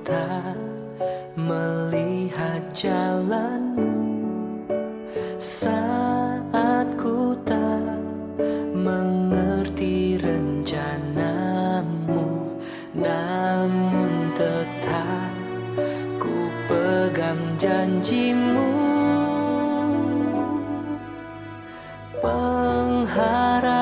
Tak melihat jalanmu saat ku tak mengerti rencanamu namun tetap ku pegang janjimu pengharap.